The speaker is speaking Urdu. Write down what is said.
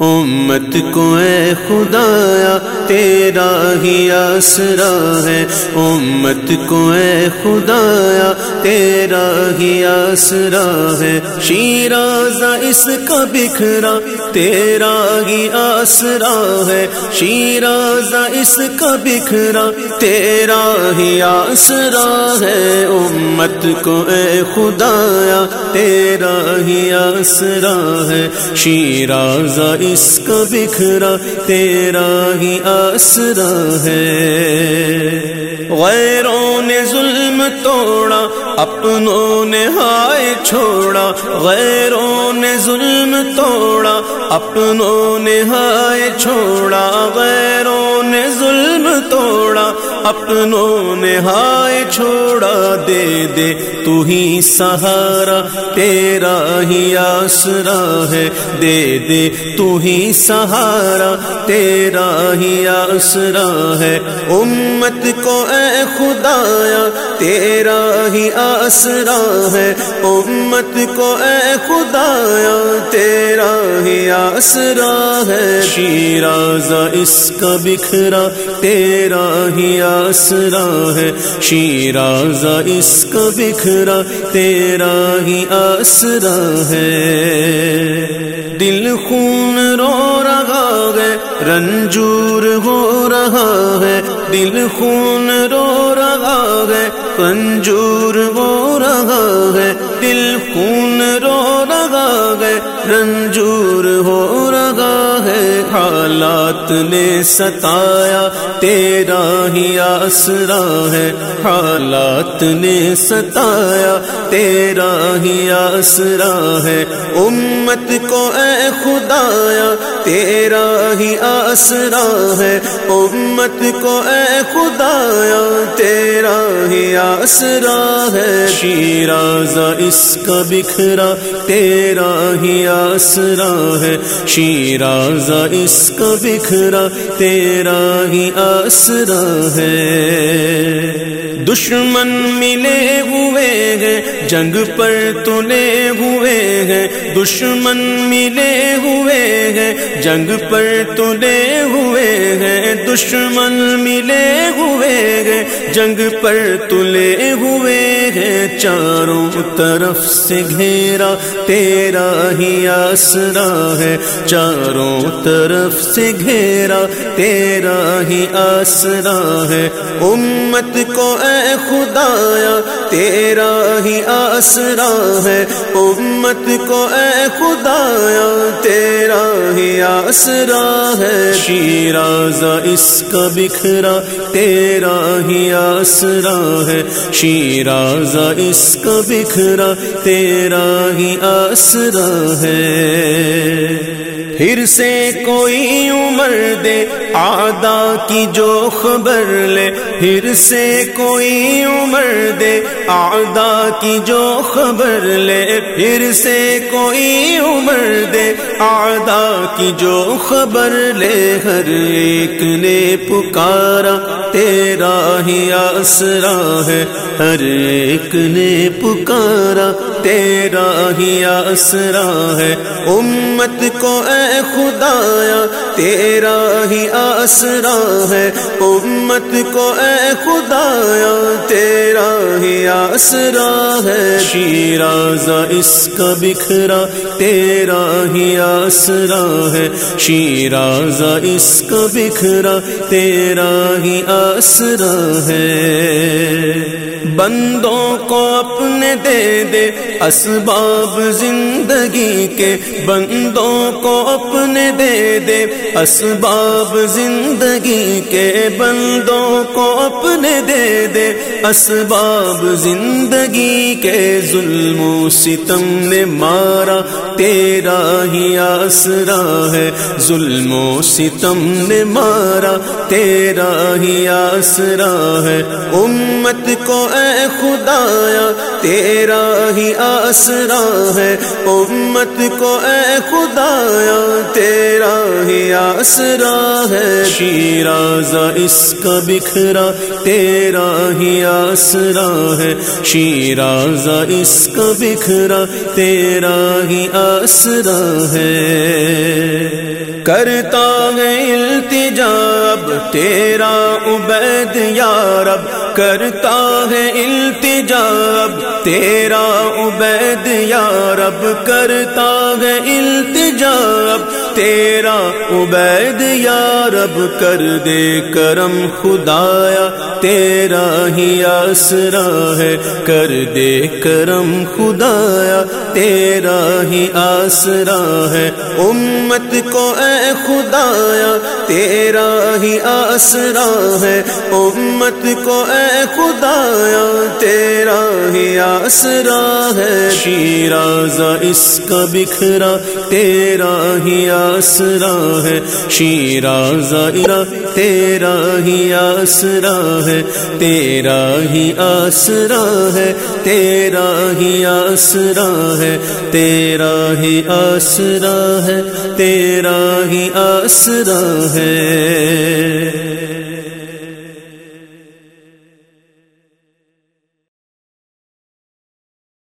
ہاں امت کو اے خدایا، تیرا ہی آسرا ہے۔ امت کو اے خدایا، تیرا ہی آسرا ہے۔ شیرازہ اس کا بکھرا، تیرا ہی آسرا ہے۔ شیرازہ اس کا بکھرا، تیرا ہی آسرا ہے۔ امت کو اے خدایا، تیرا ہی آسرا ہے۔ شیرازہ اس کا بکھرا تیرا ہی آسرا ہے۔ غیروں نے ظلم توڑا، اپنوں نے ہائے چھوڑا۔ غیروں نے ظلم توڑا، اپنوں نے ہائے چھوڑا۔ غیر اپنوں نے ہائے چھوڑا دے دے، تو ہی سہارا تیرا ہی آسرا ہے۔ دے دے، تو ہی سہارا تیرا ہی آسرا ہے۔ امت کو اے خدایا، تیرا ہی آسرا ہے۔ امت کو اے خدایا، تیرا ہی آسرا ہے۔ شیرازہ اس کا بکھرا، تیرا ہی آسرا ہے شیرازہ اس کا بکھرا، تیرا ہی آسرا ہے۔ دل خون رو رہا ہے، رنجور ہو رہا ہے۔ دل خون رو رہا ہے رنجور ہو رہا ہے۔ دل خون رو رہا ہے، رنجور ہو رہا ہے حالات نے ستایا، تیرا ہی آسرا ہے۔ حالات نے ستایا، تیرا ہی آسرا ہے۔ امت کو اے خدایا، تیرا ہی آسرا ہے۔ امت کو اے خدایا، تیرا ہی آسرا ہے شیرازہ اس کا بکھرا، تیرا ہی آسرا ہے۔ شیرازہ اس کا بکھرا، تیرا ہی آسرا ہے۔ دشمن ملے ہوئے ہیں، جنگ پر تلے ہوئے ہیں۔ دشمن ملے ہوئے ہیں، جنگ پر تلے ہوئے ہیں۔ دشمن ملے ہوئے ہیں، جنگ پر تلے ہوئے ہیں۔ چاروں طرف سے گھیرا، تیرا ہی آسرا ہے۔ چاروں طرف سے گھیرا، تیرا ہی آسرا ہے۔ امت کو اے خدایا، تیرا ہی آسرا ہے۔ امت کو اے خدایا، تیرا ہی آسرا ہے۔ شیرازہ اس کا بکھرا، تیرا ہی آسرا ہے۔ شیرازہ اس کا بکھرا، تیرا ہی آسرا ہے۔ پھر سے کوئی عمر دے آدا کی جو خبر لے۔ پھر سے کوئی عمر دے آدا کی جو خبر لے۔ پھر سے کوئی عمر دے آدا کی جو خبر لے۔ ہر ایک نے پکارا، تیرا ہی آسرا ہے۔ ہر ایک نے پکارا تیرا ہی آسرا ہے۔ امت کو اے خدایا، تیرا ہی آسرا ہے۔ امت کو اے خدایا، تیرا ہی آسرا ہے۔ شیرازہ اس کا بکھرا، تیرا ہی آسرا ہے۔ شیرازہ اس کا بکھرا، تیرا ہی آسرا ہے۔ بندوں کو اپنے دے دے اسباب زندگی کے بندوں کو اپنے دے دے اسباب زندگی کے بندوں کو اپنے دے دے اسباب زندگی کے ظلم و ستم نے مارا تیرا ہی آسرا ہے ظلم و ستم نے مارا تیرا ہی آسرا ہے امت کو اے خدایا، تیرا ہی آسرا ہے۔ امت کو اے خدایا، تیرا ہی آسرا ہے۔ شیرازہ اس کا بکھرا، تیرا ہی آسرا ہے۔ شیرازہ اس کا بکھرا، تیرا ہی آسرا ہے۔ کرتا ہے التجاب، تیرا عبید یا رب، کرتا ہے التجاب، تیرا عبید یا رب، کرتا ہے التجاب، تیرا عبید یا رب، کر دے کرم خدایا، تیرا ہی آسرا ہے، کر دے کرم خدایا، تیرا ہی آسرا ہے۔ امت کو اے خدایا، تیرا ہی آسرا ہے۔ امت کو اے خدایا، تیرا ہی آسرا ہے۔ شیرازہ اس کا بکھرا، تیرا ہی آسرا ہے۔ شیرازہ تیرا ہی آسرا ہے۔ تیرا ہی آسرا ہے، تیرا ہی آسرا ہے۔ تیرا ہی آسرا ہے، تیرا ہی آسرا ہے۔